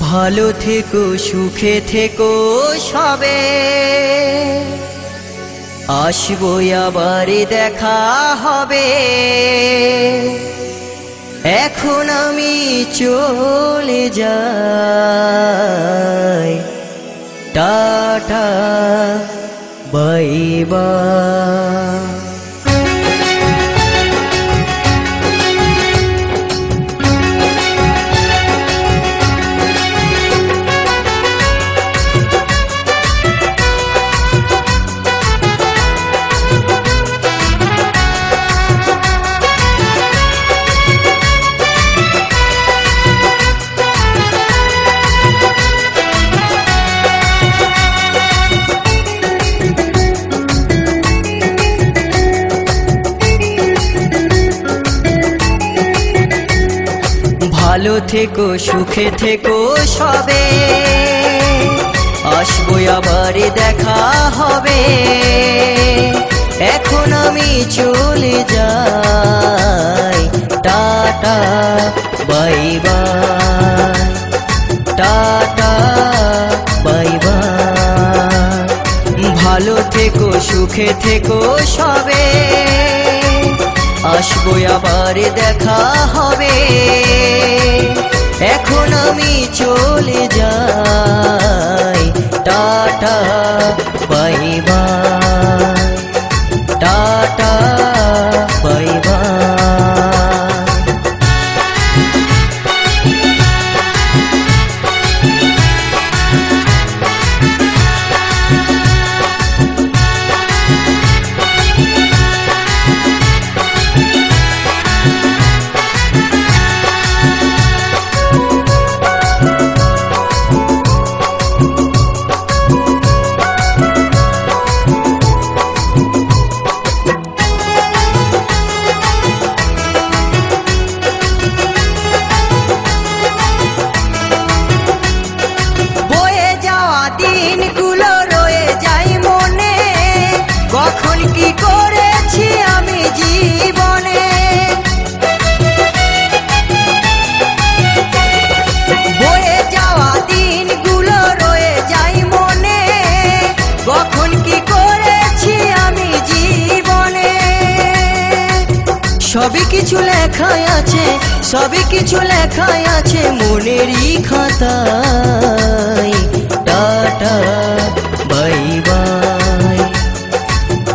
ভালো থেকো, সুখে থেকো সবে। আসব আবার, দেখা হবে। এখন আমি চলে যাই। Tata, bye bye. ভালো থেকো, সুখে থেকো সবে। আসব আবার, দেখা হবে। এখন আমি চলে যাই। Tata, bye bye. Tata, bye bye. ভালো থেকো, সুখে থেকো সবে। আসব আবার দেখা হবে। এখন আমি চলে সবই কিছু লেখাই আছে সবই কিছু লেখাই আছে মনেরই খাতায়। Tata bye bye.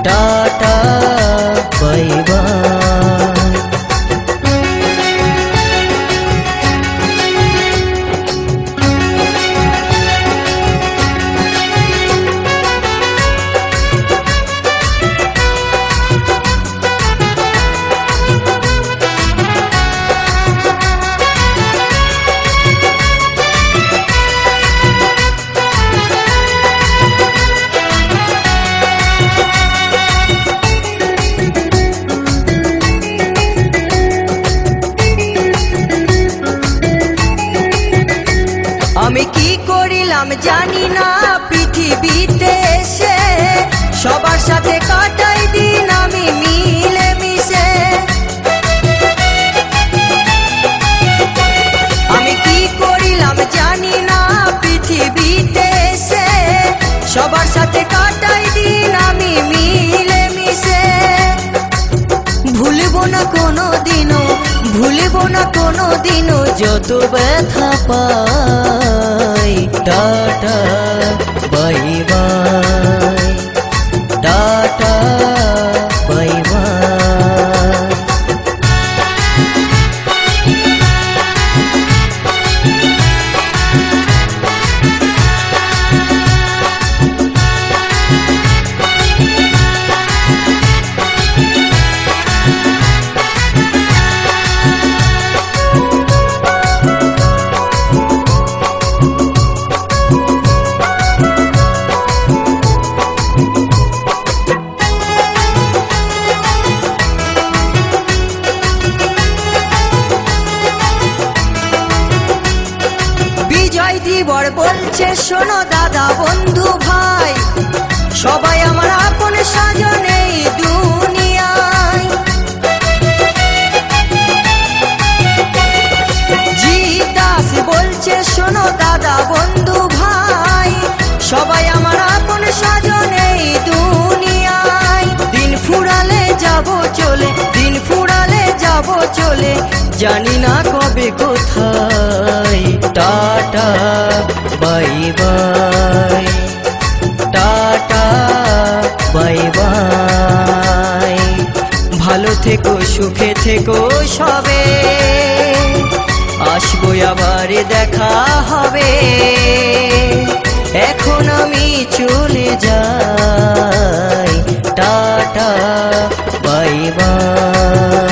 টাটা। সাথে কাটাই দিন আমি মিলে মিশে ভুলব না কোনো দিনও ভুলব না কোনো দিনও যত ব্যথা পাই বলছে, শোনো দাদা, বন্ধু ভাই, সবাই আমার আপন সাজন এই দুনিয়ায়। জি দাস বলছে, শোনো দাদা, বন্ধু ভাই, সবাই আমার আপন স্বজন এই দুনিয়ায়। দিন ফুরালে যাব চলে, দিন ফুরালে যাব চলে, জানি না থেকো, সুখে থেকো সবে। আসব আবার, দেখা হবে। এখন আমি চলে যাই। Tata, bye bye.